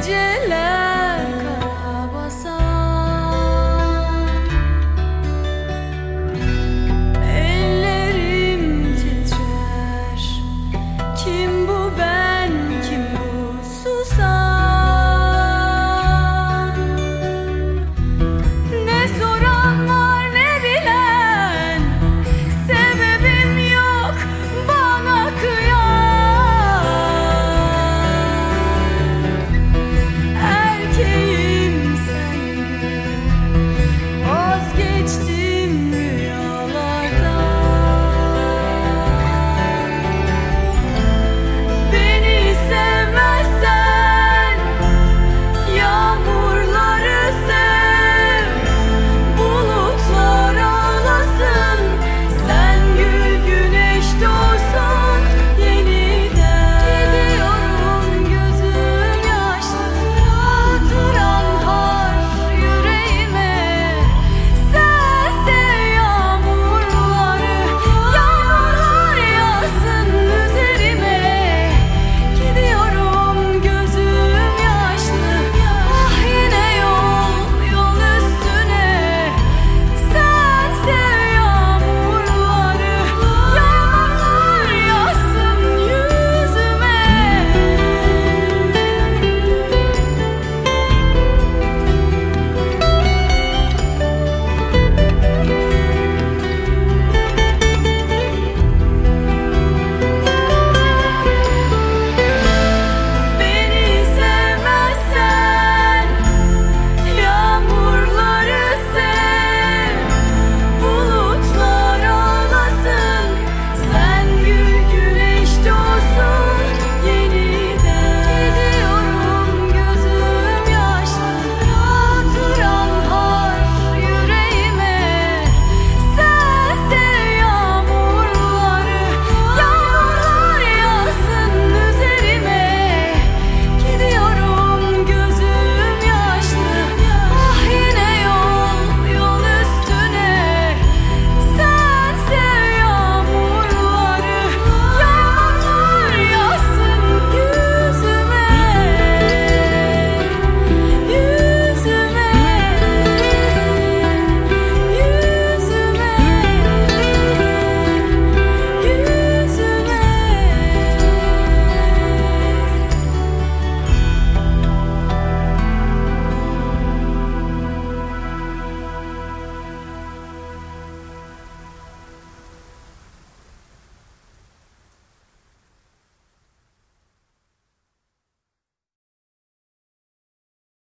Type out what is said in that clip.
gece